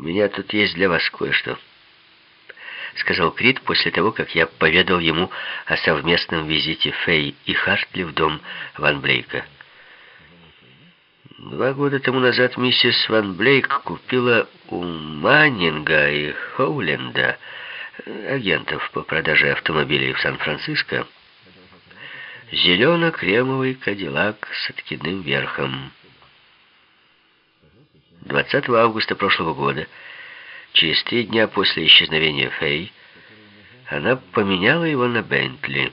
«У меня тут есть для вас кое-что», — сказал Крит после того, как я поведал ему о совместном визите Фэй и Хартли в дом Ван Блейка. Два года тому назад миссис Ван Блейк купила у Маннинга и Хоуленда, агентов по продаже автомобилей в Сан-Франциско, зелено-кремовый кадиллак с откидным верхом. 20 августа прошлого года, через три дня после исчезновения Фэй, она поменяла его на Бентли.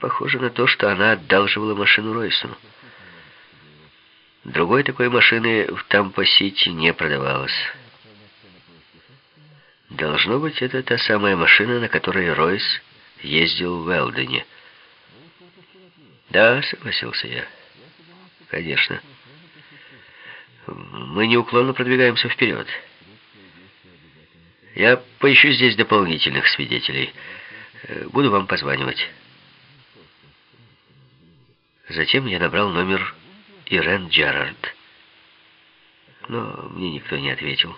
Похоже на то, что она одалживала машину Ройсу. Другой такой машины в Тампа-Сити не продавалось. Должно быть, это та самая машина, на которой Ройс ездил в Элдене. Да, согласился я. Конечно. Мы неуклонно продвигаемся вперед. Я поищу здесь дополнительных свидетелей. Буду вам позванивать. Затем я набрал номер Ирен Джерард. Но мне никто не ответил.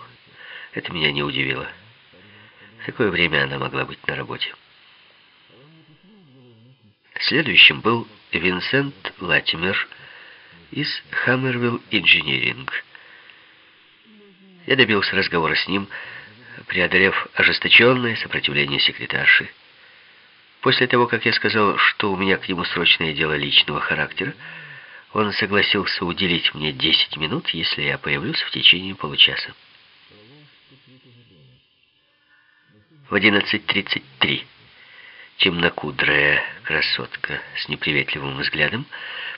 Это меня не удивило. В такое время она могла быть на работе. Следующим был Винсент Латимер из Хаммервилл Инжиниринг. Я добился разговора с ним, преодолев ожесточенное сопротивление секретарши. После того, как я сказал, что у меня к нему срочное дело личного характера, он согласился уделить мне 10 минут, если я появлюсь в течение получаса. В 11.33 темнокудрая красотка с неприветливым взглядом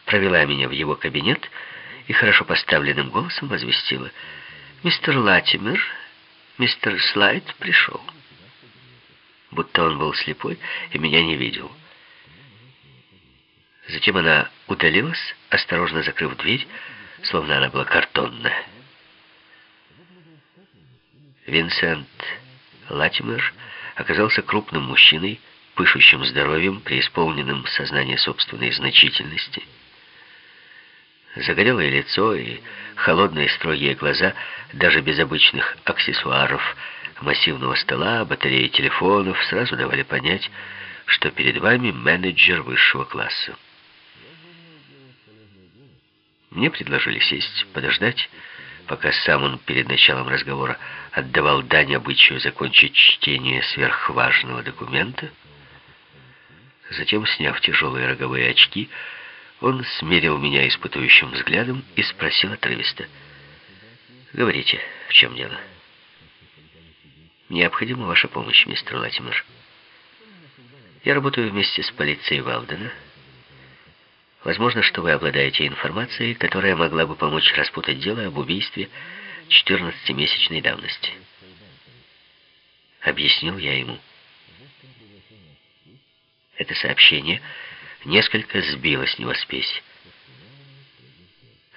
провела меня в его кабинет и хорошо поставленным голосом возвестила «Мистер Латимер, мистер Слайд пришел» будто он был слепой и меня не видел. Затем она удалилась, осторожно закрыв дверь, словно она была картонная. Винсент Латимер оказался крупным мужчиной, пышущим здоровьем, преисполненным сознания собственной значительности. Загорелое лицо и холодные строгие глаза, даже без обычных аксессуаров, массивного стола, батареи телефонов сразу давали понять, что перед вами менеджер высшего класса. Мне предложили сесть, подождать, пока сам он перед началом разговора отдавал дань обычаю закончить чтение сверхважного документа. Затем, сняв тяжелые роговые очки, он смерил меня испытующим взглядом и спросил отрывисто. «Говорите, в чем дело?» Необходима ваша помощь, мистер Латимер. Я работаю вместе с полицией Валдена. Возможно, что вы обладаете информацией, которая могла бы помочь распутать дело об убийстве 14-месячной давности. Объяснил я ему. Это сообщение несколько сбило с него спесь.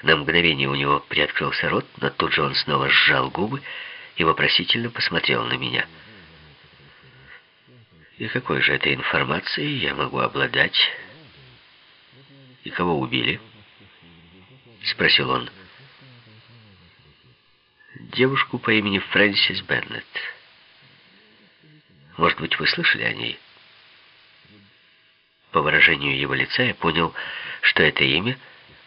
На мгновение у него приоткрылся рот, но тут же он снова сжал губы и вопросительно посмотрел на меня. «И какой же этой информацией я могу обладать? И кого убили?» Спросил он. «Девушку по имени Фрэнсис Беннет. Может быть, вы слышали о ней?» По выражению его лица я понял, что это имя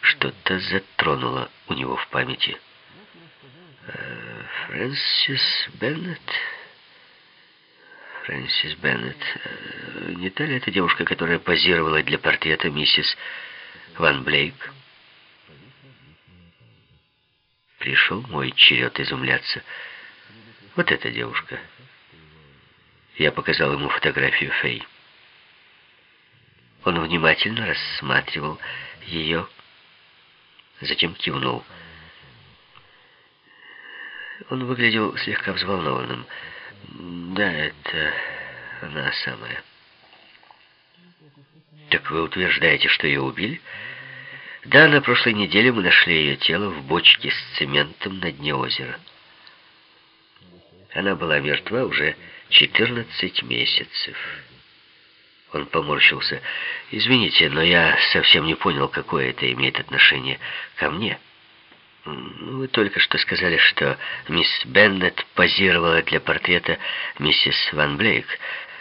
что-то затронуло у него в памяти. Фрэнсис Беннет? Фрэнсис Беннет. Э, не та ли эта девушка, которая позировала для портрета миссис Ван Блейк? Пришел мой черед изумляться. Вот эта девушка. Я показал ему фотографию Фэй. Он внимательно рассматривал ее, затем кивнул. Он выглядел слегка взволнованным. «Да, это она самая». «Так вы утверждаете, что ее убили?» «Да, на прошлой неделе мы нашли ее тело в бочке с цементом на дне озера. Она была мертва уже 14 месяцев». Он поморщился. «Извините, но я совсем не понял, какое это имеет отношение ко мне». Ну, «Вы только что сказали, что мисс Беннет позировала для портрета миссис Ван Блейк.